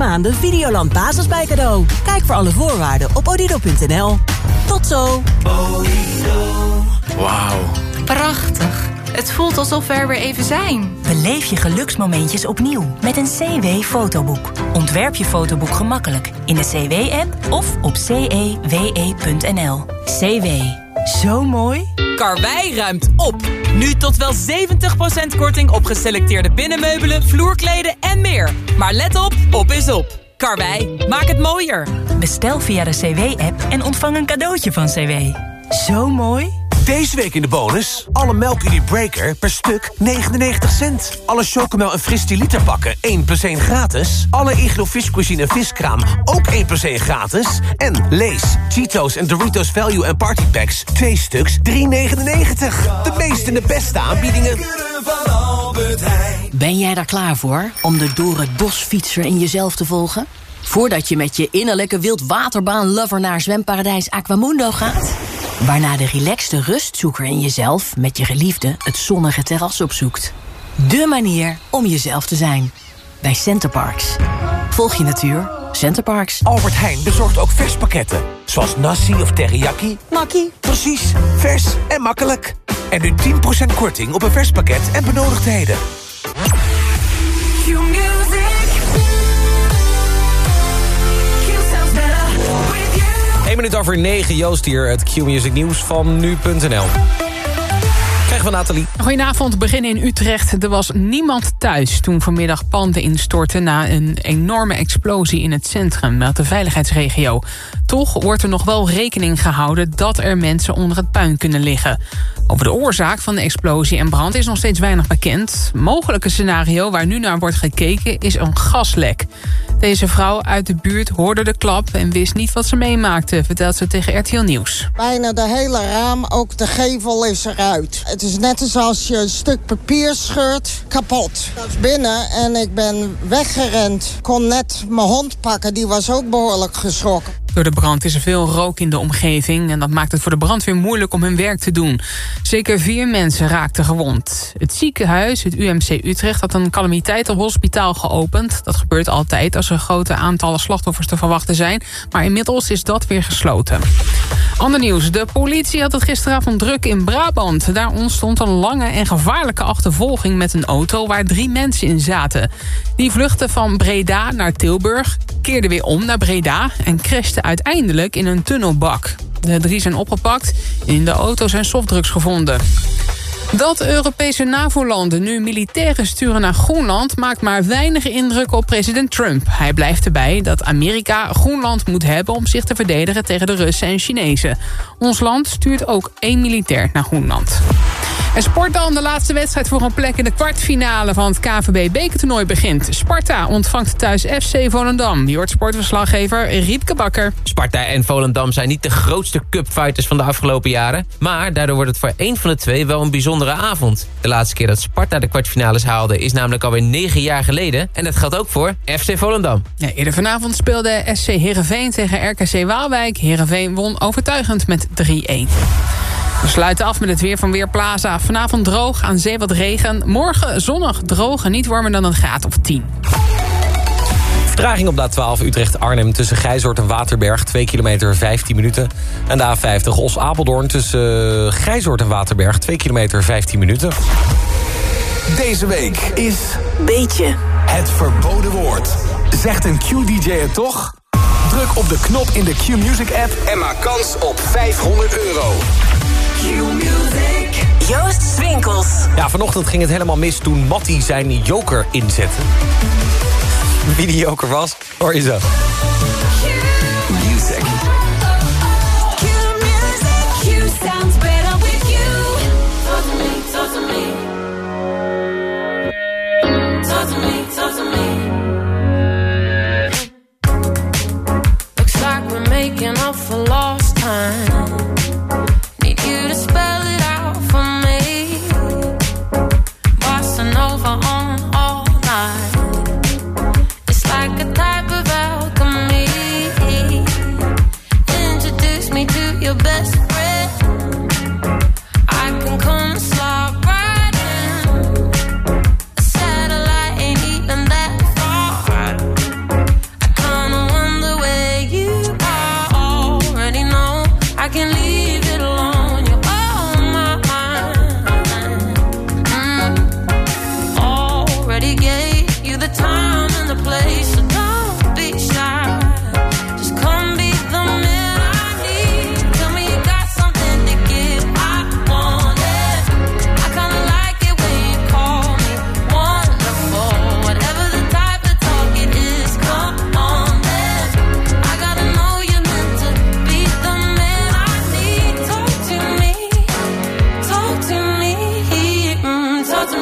maanden Videoland Basis bij cadeau. Kijk voor alle voorwaarden op odido.nl. Tot zo! Wauw. Prachtig. Het voelt alsof we er weer even zijn. Beleef je geluksmomentjes opnieuw met een CW-fotoboek. Ontwerp je fotoboek gemakkelijk in de CW-app of op cewe.nl. CW. Zo mooi. Karwei ruimt op. Nu tot wel 70% korting op geselecteerde binnenmeubelen, vloerkleden en meer. Maar let op, op is op. Karwei, maak het mooier. Bestel via de CW-app en ontvang een cadeautje van CW. Zo mooi. Deze week in de bonus. Alle melk Unie Breaker per stuk 99 cent. Alle Chocomel en Fristie liter pakken 1 plus 1 gratis. Alle Iglo viscuisine en viskraam ook 1 plus 1 gratis. En Lees, Cheetos en Doritos Value en Party Packs 2 stuks 3,99. De meeste en de beste aanbiedingen. Ben jij daar klaar voor om de door het bos fietser in jezelf te volgen? Voordat je met je innerlijke wildwaterbaan-lover naar zwemparadijs Aquamundo gaat? Waarna de relaxte rustzoeker in jezelf met je geliefde het zonnige terras opzoekt. De manier om jezelf te zijn. Bij Centerparks. Volg je natuur. Centerparks. Albert Heijn bezorgt ook verspakketten. Zoals nasi of teriyaki. Makkie. Precies, vers en makkelijk. En nu 10% korting op een verspakket en benodigdheden. Minuut over negen, Joost hier, het Q-Music Nieuws van nu.nl. Krijgen we Nathalie. Goedenavond, beginnen in Utrecht. Er was niemand thuis toen vanmiddag panden instortten... na een enorme explosie in het centrum, meldt de veiligheidsregio. Toch wordt er nog wel rekening gehouden... dat er mensen onder het puin kunnen liggen. Over de oorzaak van de explosie en brand is nog steeds weinig bekend. Mogelijke scenario waar nu naar wordt gekeken is een gaslek. Deze vrouw uit de buurt hoorde de klap en wist niet wat ze meemaakte... vertelt ze tegen RTL Nieuws. Bijna de hele raam, ook de gevel is eruit. Het is net als je een stuk papier scheurt, kapot. Ik binnen en ik ben weggerend. Kon net mijn hond pakken, die was ook behoorlijk geschrokken. Door de brand is er veel rook in de omgeving... en dat maakt het voor de brandweer moeilijk om hun werk te doen. Zeker vier mensen raakten gewond. Het ziekenhuis, het UMC Utrecht, had een calamiteitenhospitaal geopend. Dat gebeurt altijd als er grote aantallen slachtoffers te verwachten zijn. Maar inmiddels is dat weer gesloten. Ander nieuws. De politie had het gisteravond druk in Brabant. Daar ontstond een lange en gevaarlijke achtervolging met een auto... waar drie mensen in zaten. Die vluchtten van Breda naar Tilburg, keerden weer om naar Breda... en crashten uiteindelijk in een tunnelbak. De drie zijn opgepakt. In de auto zijn softdrugs gevonden. Dat Europese NAVO-landen nu militairen sturen naar Groenland... maakt maar weinig indruk op president Trump. Hij blijft erbij dat Amerika Groenland moet hebben... om zich te verdedigen tegen de Russen en Chinezen. Ons land stuurt ook één militair naar Groenland. En sport dan. De laatste wedstrijd voor een plek in de kwartfinale van het KVB-bekertoernooi begint. Sparta ontvangt thuis FC Volendam. Die hoort sportverslaggever Riepke Bakker. Sparta en Volendam zijn niet de grootste cupfighters van de afgelopen jaren. Maar daardoor wordt het voor één van de twee wel een bijzondere avond. De laatste keer dat Sparta de kwartfinales haalde is namelijk alweer negen jaar geleden. En dat geldt ook voor FC Volendam. Ja, eerder vanavond speelde SC Heerenveen tegen RKC Waalwijk. Heerenveen won overtuigend met 3-1. We sluiten af met het weer van Weerplaza. Vanavond droog, aan zee wat regen. Morgen zonnig, droog en niet warmer dan een graad of 10. Vertraging op de A12 Utrecht-Arnhem tussen Gijzoord en Waterberg. 2 kilometer 15 minuten. En de A50 Os-Apeldoorn tussen Gijzoord en Waterberg. 2 kilometer 15 minuten. Deze week is... Beetje. Het verboden woord. Zegt een Q-DJ het toch? Druk op de knop in de Q-Music app en maak kans op 500 euro. Joost Swinkels. Ja, vanochtend ging het helemaal mis toen Matty zijn joker inzette. Wie die joker was, hoor je zo.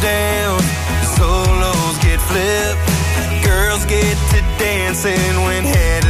down, solos get flipped. Girls get to dancing when headlights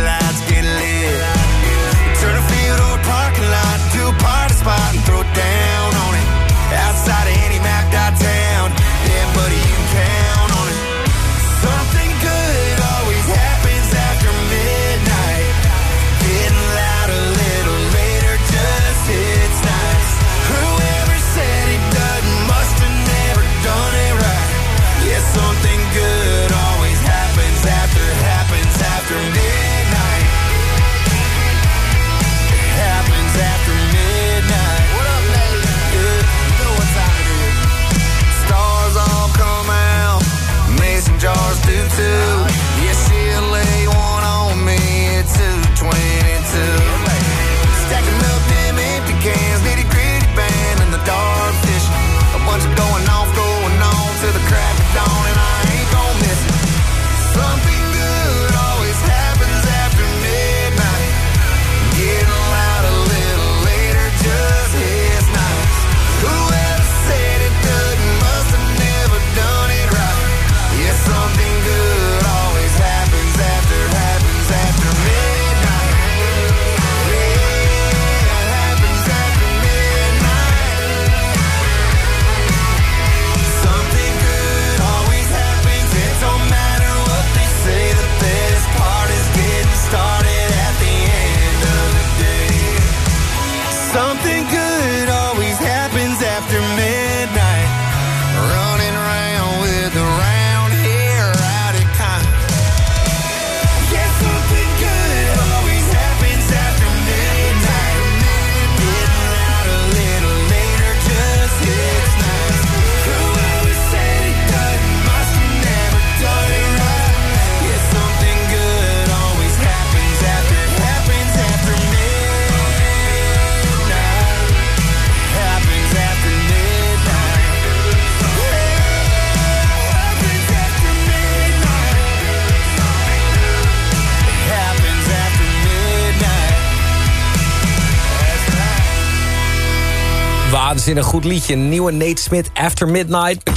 Waanzinnig goed liedje. Nieuwe Nate Smith, After Midnight.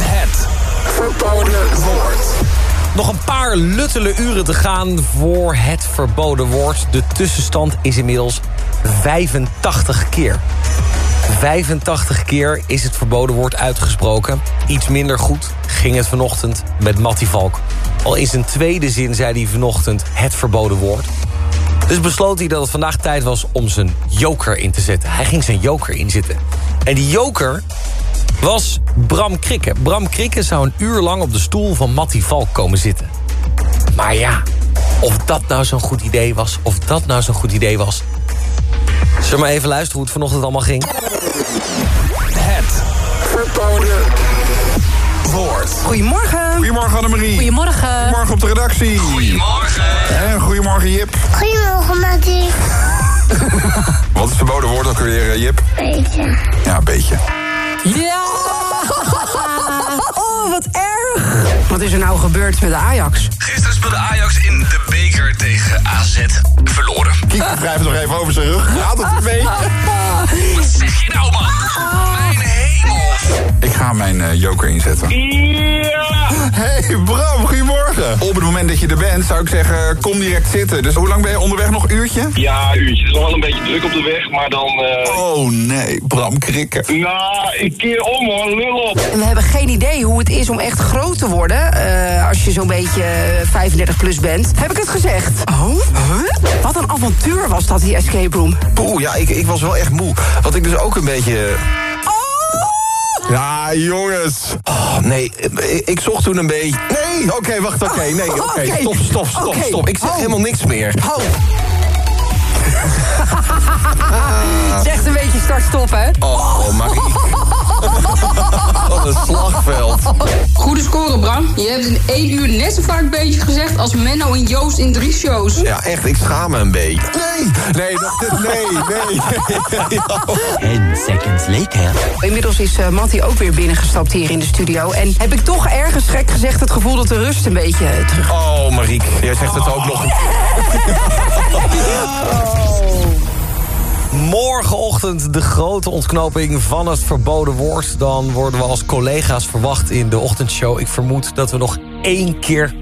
Het verboden woord. Nog een paar luttele uren te gaan voor het verboden woord. De tussenstand is inmiddels 85 keer. 85 keer is het verboden woord uitgesproken. Iets minder goed ging het vanochtend met Mattie Valk. Al in zijn tweede zin zei hij vanochtend het verboden woord. Dus besloot hij dat het vandaag tijd was om zijn joker in te zetten. Hij ging zijn joker inzetten. En die joker was Bram Krikke. Bram Krikke zou een uur lang op de stoel van Mattie Valk komen zitten. Maar ja, of dat nou zo'n goed idee was... of dat nou zo'n goed idee was... Zullen we maar even luisteren hoe het vanochtend allemaal ging? Het verboden woord. Goedemorgen. Goedemorgen Annemarie. Goedemorgen. Goedemorgen op de redactie. Goedemorgen. En goedemorgen Jip. Goedemorgen, Mattie. Wat is het verboden woord ook weer, eh, Jip? Beetje. Ja, een beetje. Ja! Oh, wat erg. Wat is er nou gebeurd met de Ajax? Gisteren speelde Ajax in de beker tegen AZ. Verloren. Kiek wrijft nog even over zijn rug. Gaat het ermee? Wat zeg je nou, man? Mijn hemel. Ik ga mijn eh, joker inzetten. Ja! Hey Bram, goedemorgen. Op het moment dat je er bent, zou ik zeggen, kom direct zitten. Dus hoe lang ben je onderweg? Nog een uurtje? Ja, een uurtje. Het is nog wel een beetje druk op de weg, maar dan... eh, Oh nee, Bram Krikken. Nou, ik keer om hoor, lul op. En we hebben geen idee hoe het is om echt groot te worden... eh, als je zo'n beetje eh, 35 plus bent. Heb ik het gezegd? Oh? Huh? Wat een avontuur was dat, die escape room. Poeh, ja, ik, ik was wel echt moe. Wat ik dus ook een beetje... Ja, jongens. Oh, nee, ik, ik zocht toen een beetje... Nee, oké, wacht, oké, nee, oké. Stop, stop, stop, stop. Ik zeg Oh. helemaal niks meer. Oh. Zegt een beetje start-stop, hè? Oh, Marie. Wat een slagveld. Goede score, Bram. Je hebt in één uur net zo vaak beetje gezegd als Menno en Joost in drie shows. Ja, echt, ik schaam me een beetje. Nee, nee, nee, nee. En seconds later. Inmiddels is eh Mattie ook weer binnengestapt hier in de studio. En heb ik toch ergens gek gezegd het gevoel dat de rust een beetje eh, terug... Oh, Mariek, jij zegt het ook nog een Morgenochtend de grote ontknoping van het verboden woord. Dan worden we als collega's verwacht in de ochtendshow. Ik vermoed dat we nog één keer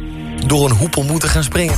door een hoepel moeten gaan springen.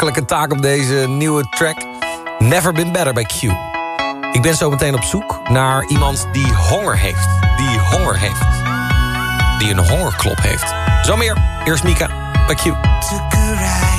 Makkelijke taak op deze nieuwe track. Never Been Better bij Q. Ik ben zo meteen op zoek naar iemand die honger heeft. Die honger heeft. Die een hongerklop heeft. Zo meer. Eerst Mika bij Q.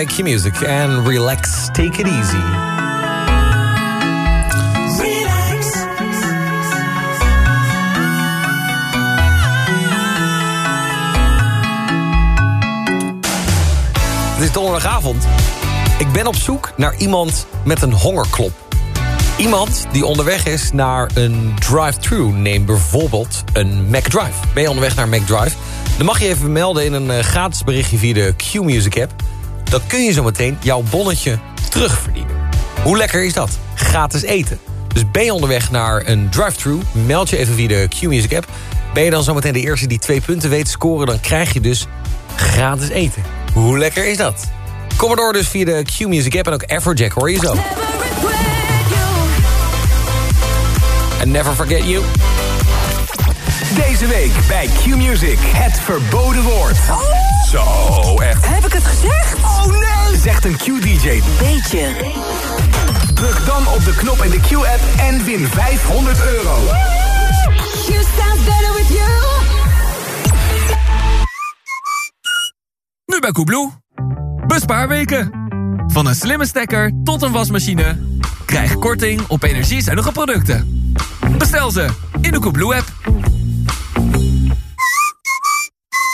Bij Q Music en Relax, Take It Easy. Het is donderdagavond. Ik ben op zoek naar iemand met een hongerklop. Iemand die onderweg is naar een drive-thru. Neem bijvoorbeeld een McDrive. Ben je onderweg naar McDrive? Dan mag je even melden in een eh, gratis berichtje via de Q-Music app. Dan kun je zo meteen jouw bonnetje terugverdienen. Hoe lekker is dat? Gratis eten. Dus ben je onderweg naar een drive-thru, meld je even via de Q-Music app. Ben je dan zometeen de eerste die twee punten weet te scoren... dan krijg je dus gratis eten. Hoe lekker is dat? Kom maar door dus via de Q-Music app en ook Everjack hoor je zo. And never forget you. Deze week bij Q-Music, het verboden woord. Zo, echt. Heb ik het gezegd? Oh nee! Zegt een Q-DJ. Beetje. Druk dan op de knop in de Q-app en win 500 euro. You sound better with you. Nu bij Koebloe. Bespaarweken. Van een slimme stekker tot een wasmachine. Krijg korting op energiezuinige producten. Bestel ze in de Koebloe-app.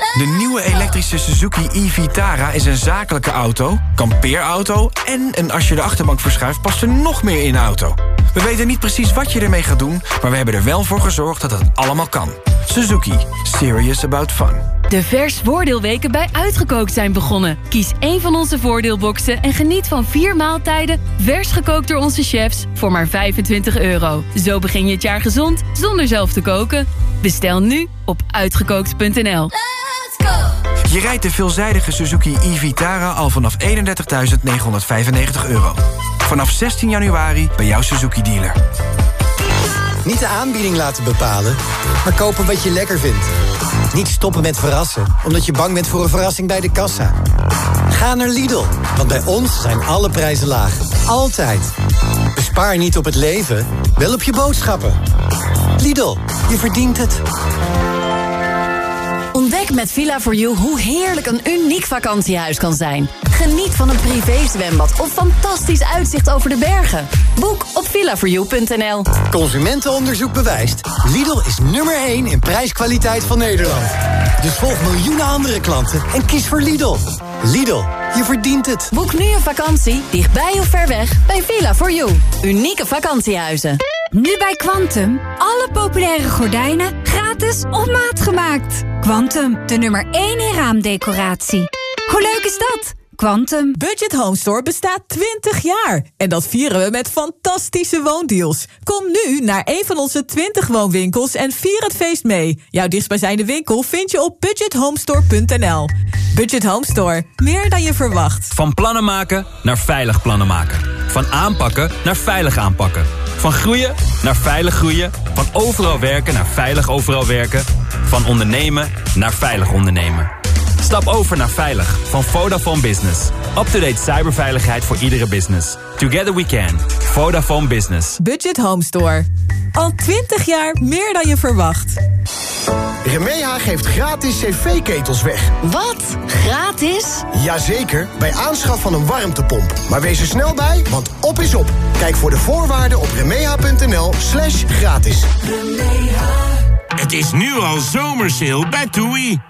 De nieuwe elektrische Suzuki e-Vitara is een zakelijke auto, kampeerauto... en een als je de achterbank verschuift past er nog meer in de auto. We weten niet precies wat je ermee gaat doen... maar we hebben er wel voor gezorgd dat het allemaal kan. Suzuki. Serious about fun. De vers voordeelweken bij Uitgekookt zijn begonnen. Kies één van onze voordeelboxen en geniet van vier maaltijden... vers gekookt door onze chefs voor maar 25 euro. Zo begin je het jaar gezond zonder zelf te koken. Bestel nu op uitgekookt.nl. Je rijdt de veelzijdige Suzuki e-Vitara al vanaf 31.995 euro. Vanaf 16 januari bij jouw Suzuki-dealer. Niet de aanbieding laten bepalen, maar kopen wat je lekker vindt. Niet stoppen met verrassen, omdat je bang bent voor een verrassing bij de kassa. Ga naar Lidl, want bij ons zijn alle prijzen laag. Altijd. Bespaar niet op het leven, wel op je boodschappen. Lidl, je verdient het. Ontdek met Villa4You hoe heerlijk een uniek vakantiehuis kan zijn. Geniet van een privézwembad of fantastisch uitzicht over de bergen. Boek op villa4you.nl. Consumentenonderzoek bewijst. Lidl is nummer 1 in prijskwaliteit van Nederland. Dus volg miljoenen andere klanten en kies voor Lidl. Lidl, je verdient het. Boek nu een vakantie, dichtbij of ver weg, bij Villa4You. Unieke vakantiehuizen. Nu bij Quantum. Alle populaire gordijnen op maat gemaakt. Quantum, de nummer 1 in raamdecoratie. Hoe leuk is dat? Quantum. Budget Home Store bestaat 20 jaar. En dat vieren we met fantastische woondeals. Kom nu naar een van onze 20 woonwinkels en vier het feest mee. Jouw dichtstbijzijnde winkel vind je op budgethomestore.nl. Budget Home Store. Meer dan je verwacht. Van plannen maken naar veilig plannen maken. Van aanpakken naar veilig aanpakken. Van groeien naar veilig groeien. Van overal werken naar veilig overal werken. Van ondernemen naar veilig ondernemen. Stap over naar Veilig van Vodafone Business. Up-to-date cyberveiligheid voor iedere business. Together we can. Vodafone Business. Budget Home Store. Al 20 jaar meer dan je verwacht. Remeha geeft gratis cv-ketels weg. Wat? Gratis? Jazeker, bij aanschaf van een warmtepomp. Maar wees er snel bij, want op is op. Kijk voor de voorwaarden op remeha.nl slash gratis. Het is nu al zomersale bij TUI.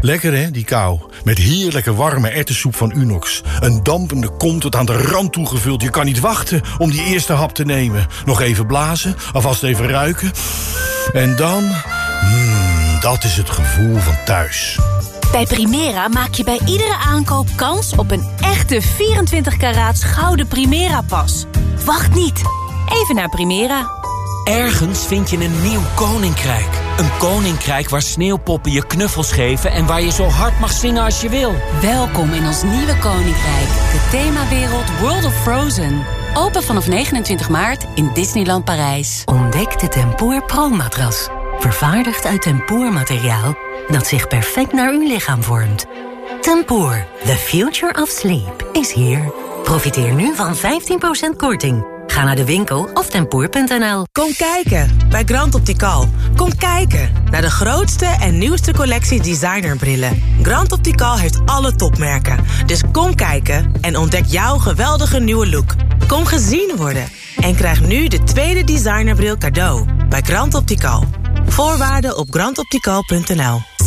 Lekker hè, die kou. Met heerlijke warme ertessoep van Unox. Een dampende kom tot aan de rand toegevuld. Je kan niet wachten om die eerste hap te nemen. Nog even blazen, alvast even ruiken. En dan... Mmm, dat is het gevoel van thuis. Bij Primera maak je bij iedere aankoop kans op een echte 24 karaats gouden Primera-pas. Wacht niet. Even naar Primera. Ergens vind je een nieuw koninkrijk. Een koninkrijk waar sneeuwpoppen je knuffels geven... en waar je zo hard mag zingen als je wil. Welkom in ons nieuwe koninkrijk. De themawereld World of Frozen. Open vanaf 29 maart in Disneyland Parijs. Ontdek de Tempoor Pro-matras. Vervaardigd uit tempoormateriaal dat zich perfect naar uw lichaam vormt. Tempoor, the future of sleep, is here. Profiteer nu van 15% korting. Ga naar de winkel of tempoor.nl. Kom kijken bij Grand Optical. Kom kijken naar de grootste en nieuwste collectie designerbrillen. Grand Optical heeft alle topmerken. Dus kom kijken en ontdek jouw geweldige nieuwe look. Kom gezien worden en krijg nu de tweede designerbril cadeau bij Grand Optical. Voorwaarden op grandoptical.nl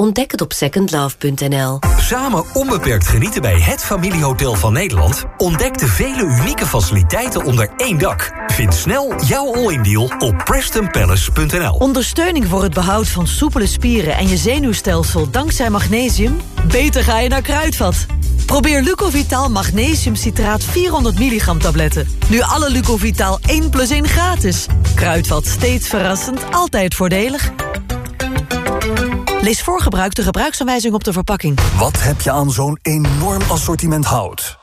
Ontdek het op secondlove.nl. Samen onbeperkt genieten bij het familiehotel van Nederland? Ontdek de vele unieke faciliteiten onder één dak. Vind snel jouw all-in deal op prestonpalace.nl. Ondersteuning voor het behoud van soepele spieren en je zenuwstelsel dankzij magnesium? Beter ga je naar Kruidvat. Probeer Lucovitaal Magnesium Citraat 400 milligram tabletten. Nu alle Lucovitaal 1 plus 1 gratis. Kruidvat steeds verrassend, altijd voordelig. Lees voor gebruik de gebruiksaanwijzing op de verpakking. Wat heb je aan zo'n enorm assortiment hout?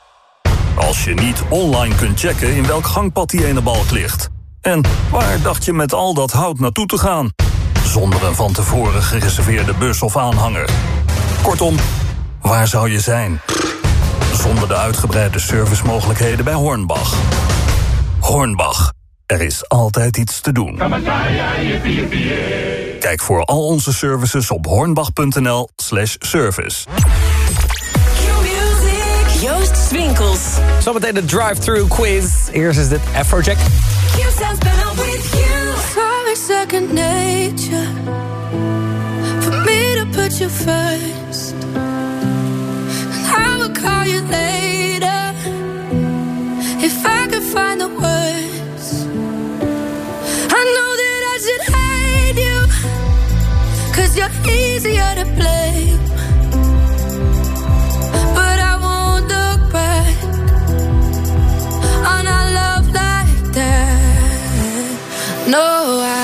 Als je niet online kunt checken in welk gangpad die ene balk ligt. En waar dacht je met al dat hout naartoe te gaan? Zonder een van tevoren gereserveerde bus of aanhanger. Kortom, waar zou je zijn? Zonder de uitgebreide servicemogelijkheden bij Hornbach. Hornbach, er is altijd iets te doen. Kijk voor al onze services op hornbach.nl slash service. Joost Swinkels. Zometeen de drive-thru quiz. Eerst is dit Afrojack. Sorry, second nature. For me to put you first. And I will call you later. If I could find the words. I know that I should you're easier to blame. But I won't look back on our love like that. No, I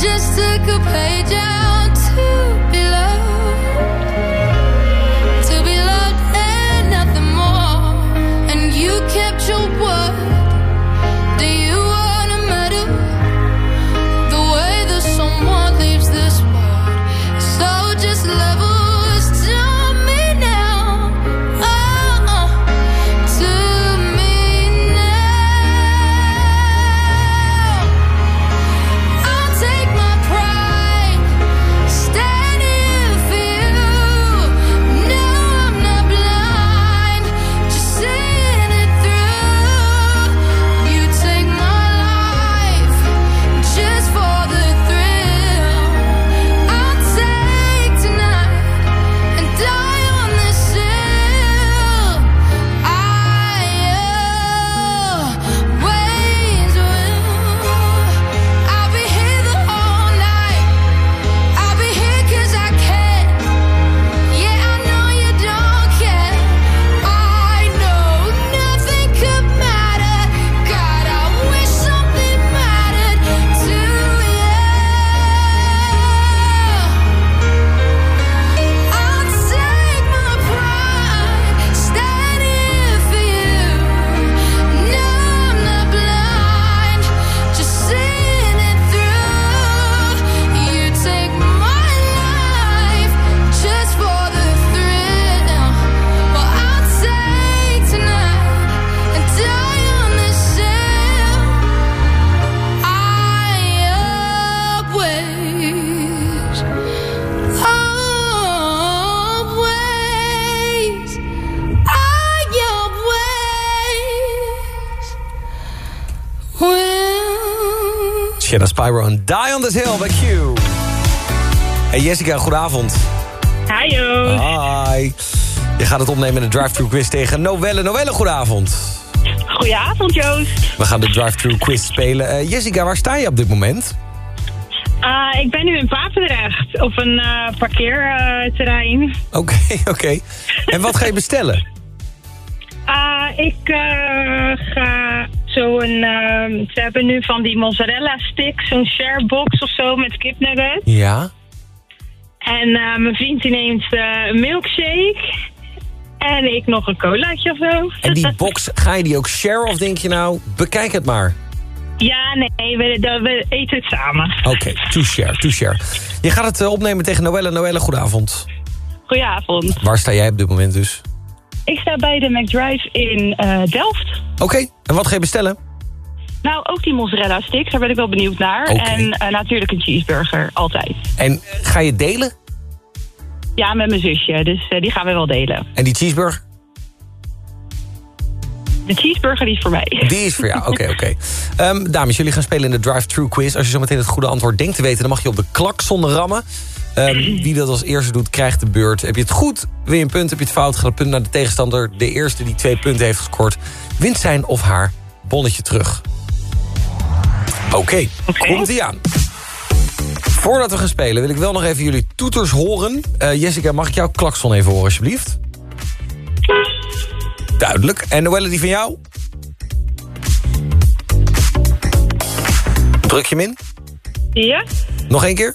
just took a page Spyro en Die on this Hill bij Q. Hey Jessica, goedenavond. Hi. Hi. Je gaat het opnemen in de drive-thru quiz tegen Noelle. Noelle, goedenavond. Goedenavond Joost. We gaan de drive-thru quiz spelen. Eh, Jessica, waar sta je op dit moment? Ah, ik ben nu in Papendrecht op een eh, parkeerterrein. Oké, oké. En wat ga je bestellen? Ah, ik eh, ga zo'n... ehm, ze hebben nu van die mozzarella sticks, zo'n sharebox of zo met kipnuggets. Ja. En eh, mijn vriend die neemt eh, een milkshake. En ik nog een colaatje of zo. En die box, ga je die ook share of denk je nou, bekijk het maar? Ja, nee, we, we eten het samen. Oké, to share, to share. Je gaat het eh, opnemen tegen Noelle. Noelle, goedenavond. Goedenavond. Waar sta jij op dit moment dus? Ik sta bij de McDrive in eh, Delft. Oké, en wat ga je bestellen? Nou, ook die mozzarella sticks, daar ben ik wel benieuwd naar. En eh, natuurlijk een cheeseburger, altijd. En ga je delen? Ja, met mijn zusje, dus eh, die gaan we wel delen. En die cheeseburger? De cheeseburger die is voor mij. Die is voor jou, oké, oké. Ehm, dames, jullie gaan spelen in de drive-thru quiz. Als je zo meteen het goede antwoord denkt te weten... dan mag je op de klakson rammen. Ehm, wie dat als eerste doet, krijgt de beurt. Heb je het goed, win je een punt. Heb je het fout, gaat het punt naar de tegenstander. De eerste die twee punten heeft gescoord... wint zijn of haar bonnetje terug. Oké, komt-ie aan. Voordat we gaan spelen wil ik wel nog even jullie toeters horen. Eh, Jessica, mag ik jouw klakson even horen, alsjeblieft? Duidelijk. En Noelle, die van jou? Druk je hem in? Ja? Nog één keer?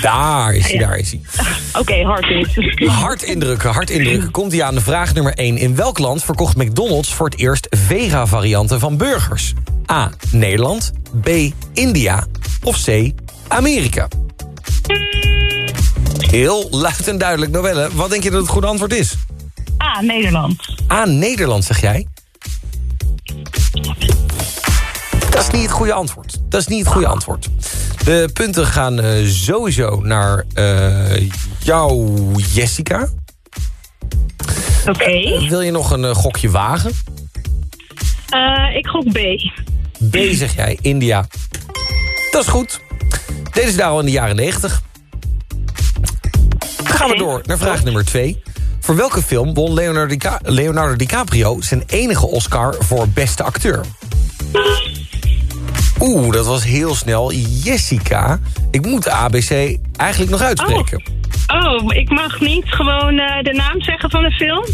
Daar is hij, daar is hij. Oké, hard is. Hard indrukken, hard indrukken. Komt hij aan de vraag nummer 1. In welk land verkocht McDonald's voor het eerst vega-varianten van burgers? A. Nederland. B. India. Of C. Amerika. Heel luid en duidelijk, Noelle. Wat denk je dat het goede antwoord is? Ah, Nederland. A. Nederland, zeg jij? Dat is niet het goede antwoord. Dat is niet het goede antwoord. De punten gaan eh, sowieso naar eh, jou, Jessica. Oké. Wil je nog een eh, gokje wagen? Eh, ik gok B. B zeg jij, India. Dat is goed. Deden ze daar al in de jaren 90. gaan we door naar vraag nummer 2. Voor welke film won Leonardo, Dica- Leonardo DiCaprio zijn enige Oscar voor beste acteur? Oeh, dat was heel snel. Jessica, ik moet de ABC eigenlijk nog uitspreken. Oh, ik mag niet gewoon eh, de naam zeggen van de film?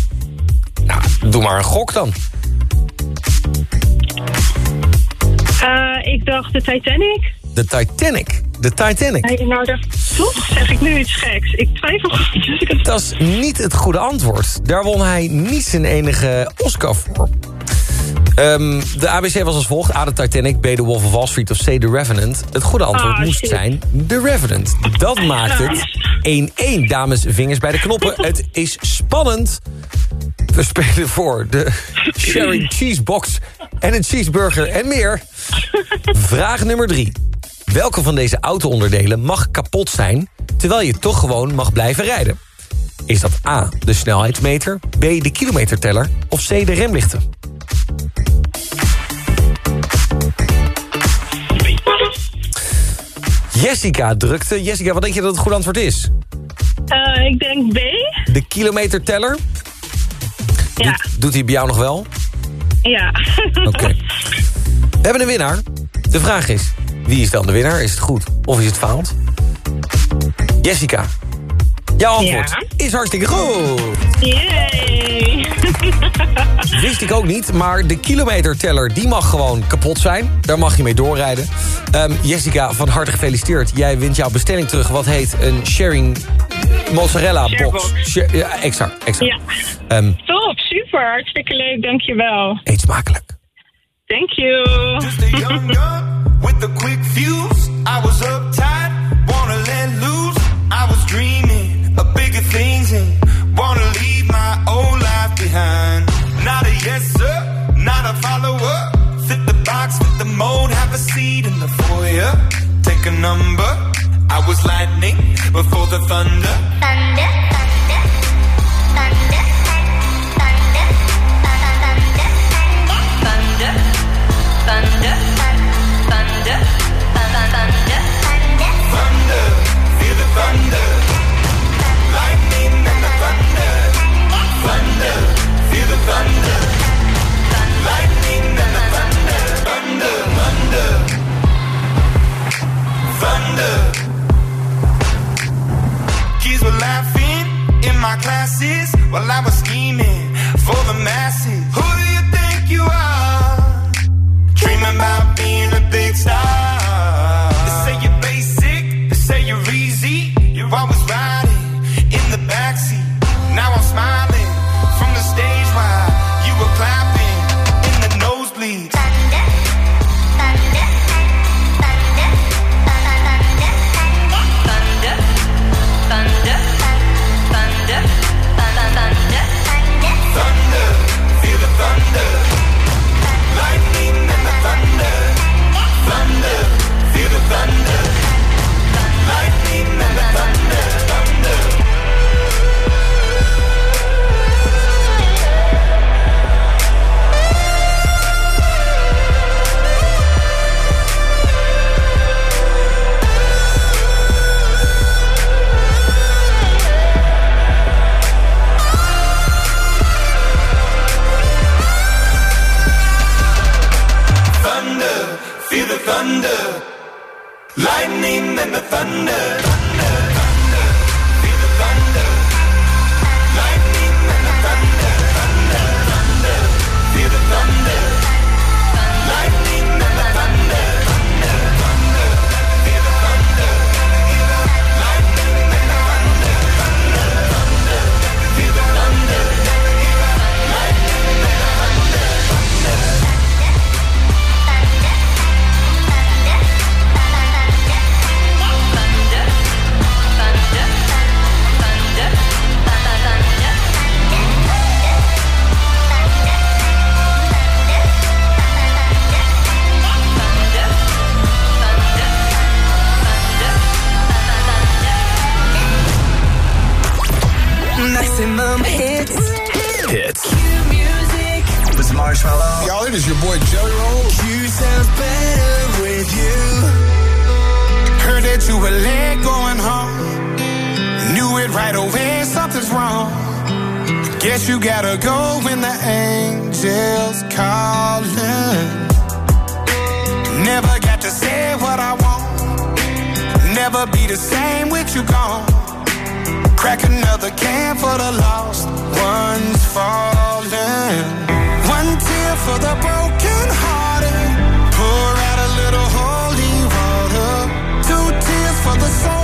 Doe maar een gok dan. Eh, ik dacht de Titanic. De Titanic. De Titanic. Nee, nou, dat, toch zeg ik nu iets geks. Ik twijfel. Dat is niet het goede antwoord. Daar won hij niet zijn enige Oscar voor. Ehm, de ABC was als volgt. A, de Titanic, B, The Wolf of Wall Street of C, The Revenant. Het goede antwoord Ah, moest shit. zijn The Revenant. Dat maakt het 1-1. Dames, vingers bij de knoppen. Het is spannend. We spelen voor de Sharing Cheese Box en een cheeseburger en meer. Vraag nummer 3. Welke van deze auto-onderdelen mag kapot zijn... terwijl je toch gewoon mag blijven rijden? Is dat A, de snelheidsmeter, B, de kilometerteller of C, de remlichten? Jessica drukte. Jessica, wat denk je dat het goede antwoord is? Eh, ik denk B. De kilometerteller? Ja. Doet, doet hij bij jou nog wel? Ja. Oké. We hebben een winnaar. De vraag is, wie is dan de winnaar? Is het goed of is het fout? Jessica, jouw antwoord Ja. is hartstikke goed. Yay. Wist ik ook niet, maar de kilometerteller die mag gewoon kapot zijn. Daar mag je mee doorrijden. Ehm, Jessica, van harte gefeliciteerd. Jij wint jouw bestelling terug. Wat heet een sharing mozzarella box. Share- ja, exact, exact. Ja. Ehm, Top, super. Hartstikke leuk, dankjewel. eet smakelijk. Thank you. with the quick fuse. I was uptight, wanna let loose. I was dreaming bigger things and wanna leave my old life behind. Not a yes sir, not a follower. Fit the box, fit the mold, have a seat in the foyer. Take a number. I was lightning before the thunder. Thunder, my classes while I was scheming for the masses. Who do you think you are? Dreaming about being a big star. Thunder, It is your boy Jelly Roll. You sounds better with you. Heard that you were late going home. Knew it right away something's wrong. Guess you gotta go when the angels calling. Never got to say what I want. Never be the same with you gone. Crack another can for the lost ones falling. For the broken hearted. Pour out a little holy water. Two tears for the soul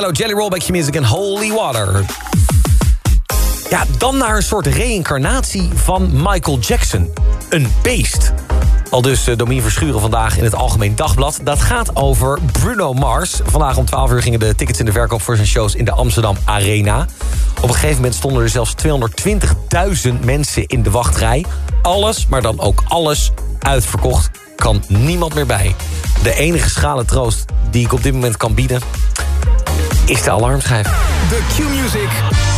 Marshmallow, Jelly Roll, Back Music en Holy Water. Ja, dan naar een soort reïncarnatie van Michael Jackson. Een beest. Al dus uh, Domien Verschuren vandaag in het Algemeen Dagblad. Dat gaat over Bruno Mars. Vandaag om 12 uur gingen de tickets in de verkoop voor zijn shows in de Amsterdam Arena. Op een gegeven moment stonden er zelfs 220.000 mensen in de wachtrij. Alles, maar dan ook alles, uitverkocht. Kan niemand meer bij. De enige schale troost die ik op dit moment kan bieden... is de alarmschijf. De Q-Music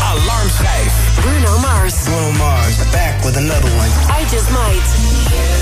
Alarmschijf. Bruno Mars. Bruno Mars, back with another one. I Just Might.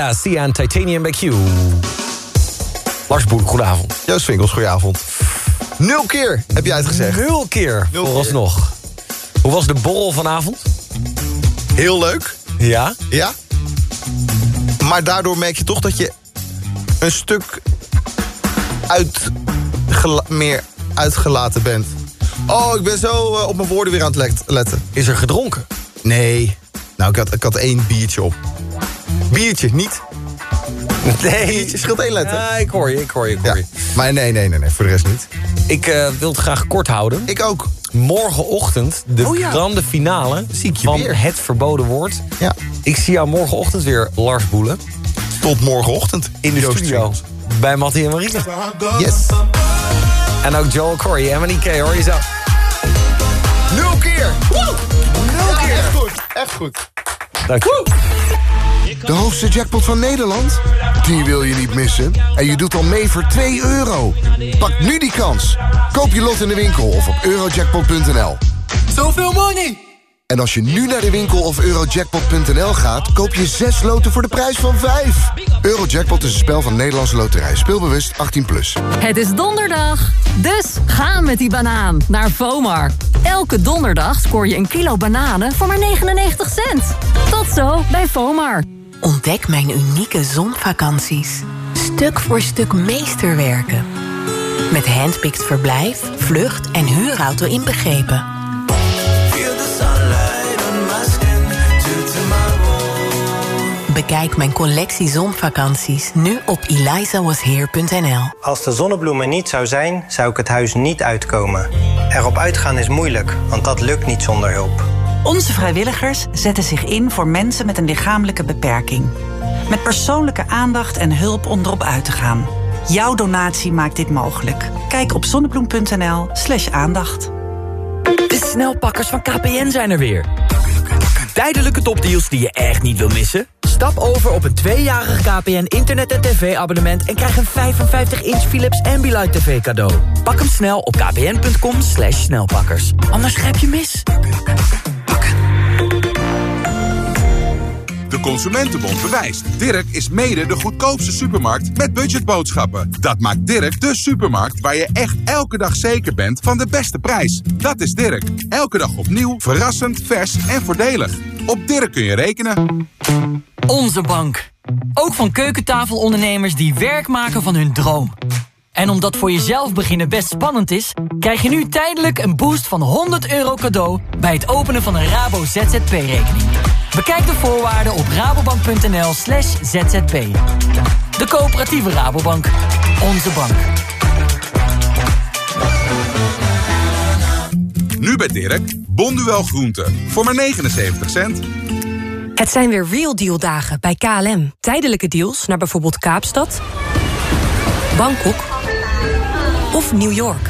Guetta, Sia en Titanium bij Q. Lars Boer, goedenavond. Joost Winkels, goedenavond. Nul keer heb jij het gezegd. Nul keer, vooralsnog. Hoe was de borrel vanavond? Heel leuk. Ja? Ja. Maar daardoor merk je toch dat je een stuk uitgela- meer uitgelaten bent. Oh, ik ben zo eh, op mijn woorden weer aan het let- letten. Is er gedronken? Nee. Nou, ik had, ik had één biertje op. Biertje, niet? Nee. Biertje, scheelt één letter. Ja, ik hoor je, ik hoor je, ik hoor je. Maar nee, nee, nee, nee, voor de rest niet. Ik eh, wil het graag kort houden. Ik ook. Morgenochtend de Oh ja. grande finale Zie ik je van weer. Het Verboden Woord. Ja. Ik zie jou morgenochtend weer, Lars Boelen. Tot morgenochtend. In de Joost studio. Bij Mattie en Marieke. Yes. En ook Joel Corey en K hoor je zo. Nul keer. Nul keer. Echt goed. Echt goed. Dank je. De hoogste jackpot van Nederland? Die wil je niet missen. En je doet al mee voor 2 euro. Pak nu die kans. Koop je lot in de winkel of op eurojackpot.nl. Zoveel money! En als je nu naar de winkel of eurojackpot.nl gaat... koop je 6 loten voor de prijs van 5. Eurojackpot is een spel van Nederlandse Loterij. Speelbewust 18+. Plus. Het is donderdag, dus ga met die banaan naar Vomar. Elke donderdag scoor je een kilo bananen voor maar 99 cent. Tot zo bij Vomar. Ontdek mijn unieke zonvakanties. Stuk voor stuk meesterwerken. Met handpicked verblijf, vlucht en huurauto inbegrepen. Bekijk mijn collectie zonvakanties nu op elizawasheer.nl. Als de zonnebloem er niet zou zijn, zou ik het huis niet uitkomen. Erop uitgaan is moeilijk, want dat lukt niet zonder hulp. Onze vrijwilligers zetten zich in voor mensen met een lichamelijke beperking. Met persoonlijke aandacht en hulp om erop uit te gaan. Jouw donatie maakt dit mogelijk. Kijk op zonnebloem.nl slash aandacht. De snelpakkers van KPN zijn er weer. Tijdelijke topdeals die je echt niet wil missen? Stap over op een tweejarig KPN internet- en tv-abonnement... en krijg een 55-inch Philips Ambilight TV cadeau. Pak hem snel op kpn.com snelpakkers. Anders grijp je mis. Consumentenbond bewijst. Dirk is mede de goedkoopste supermarkt met budgetboodschappen. Dat maakt Dirk de supermarkt waar je echt elke dag zeker bent van de beste prijs. Dat is Dirk. Elke dag opnieuw, verrassend, vers en voordelig. Op Dirk kun je rekenen. Onze bank. Ook van keukentafelondernemers die werk maken van hun droom. En omdat voor jezelf beginnen best spannend is... krijg je nu tijdelijk een boost van 100 euro cadeau... bij het openen van een Rabo ZZP-rekening. Bekijk de voorwaarden op rabobank.nl slash zzp. De coöperatieve Rabobank. Onze bank. Nu bij Dirk, Bonduel Groente. Voor maar 79 cent. Het zijn weer Real Deal dagen bij KLM. Tijdelijke deals naar bijvoorbeeld Kaapstad, Bangkok of New York.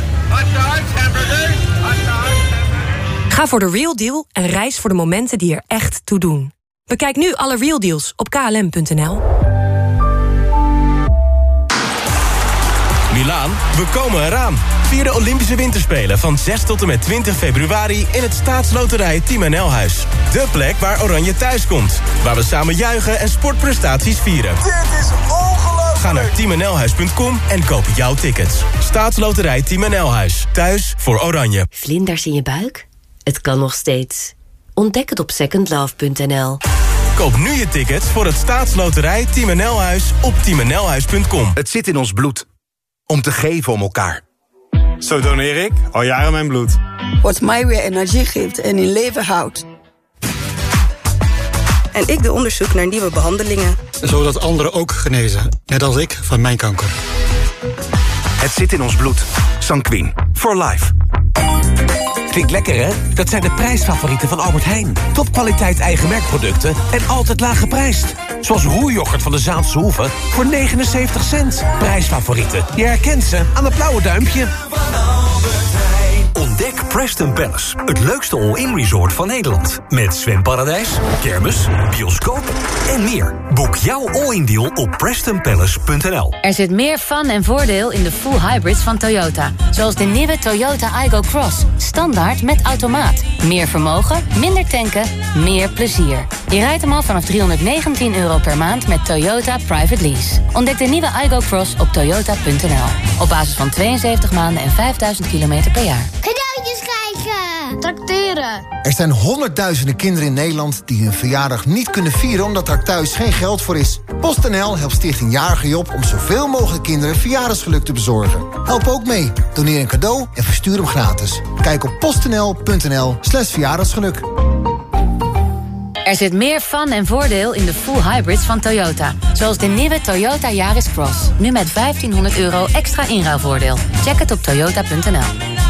Ga voor de Real Deal en reis voor de momenten die er echt toe doen. Bekijk nu alle Real Deals op klm.nl. Milaan, we komen eraan. Vier de Olympische Winterspelen van 6 tot en met 20 februari... in het staatsloterij Team NL-huis. De plek waar Oranje thuis komt. Waar we samen juichen en sportprestaties vieren. Dit is ongelooflijk! Ga naar teamnlhuis.com en koop jouw tickets. Staatsloterij Team NL-huis. Thuis voor Oranje. Vlinders in je buik? Het kan nog steeds. Ontdek het op secondlove.nl. Koop nu je tickets voor het staatsloterij Team NL-huis op teamnlhuis.com. Het zit in ons bloed. Om te geven om elkaar. Zo doneer ik al jaren mijn bloed. Wat mij weer energie geeft en in leven houdt. En ik doe onderzoek naar nieuwe behandelingen. Zodat anderen ook genezen, net als ik van mijn kanker. Het zit in ons bloed. Sanquin. For life. Klinkt lekker, hè? Dat zijn de prijsfavorieten van Albert Heijn. Topkwaliteit eigen merkproducten en altijd laag geprijsd. Zoals roerjoghurt van de Zaanse Hoeve voor 79 cent. Prijsfavorieten. Je herkent ze aan het blauwe duimpje. Ontdek Preston Palace, het leukste all-in resort van Nederland. Met zwemparadijs, kermis, bioscoop en meer. Boek jouw all-in deal op prestonpalace.nl. Er zit meer fun en voordeel in de full hybrids van Toyota. Zoals de nieuwe Toyota Igo Cross. Standaard met automaat. Meer vermogen, minder tanken, meer plezier. Je rijdt hem al vanaf 319 euro per maand met Toyota Private Lease. Ontdek de nieuwe Igo Cross op toyota.nl. Op basis van 72 maanden en 5000 kilometer per jaar. Tracteren! Er zijn honderdduizenden kinderen in Nederland die hun verjaardag niet kunnen vieren omdat er thuis geen geld voor is. PostNL helpt Stichting Jarige Job om zoveel mogelijk kinderen verjaardagsgeluk te bezorgen. Help ook mee. Doneer een cadeau en verstuur hem gratis. Kijk op postnl.nl slash verjaardagsgeluk. Er zit meer fun en voordeel in de full hybrids van Toyota. Zoals de nieuwe Toyota Yaris Cross. Nu met 1500 euro extra inruilvoordeel. Check het op toyota.nl.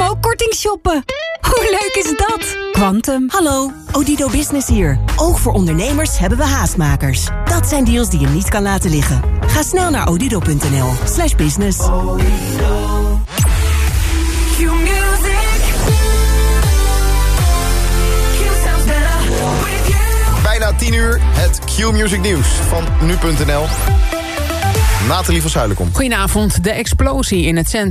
Kom ook korting shoppen. Hoe leuk is dat? Quantum. Hallo, Odido Business hier. Ook voor ondernemers hebben we haastmakers. Dat zijn deals die je niet kan laten liggen. Ga snel naar odido.nl slash business. Bijna 10 uur, het Q-Music nieuws van nu.nl. Nathalie van Zuilenkom. Goedenavond. De explosie in het centrum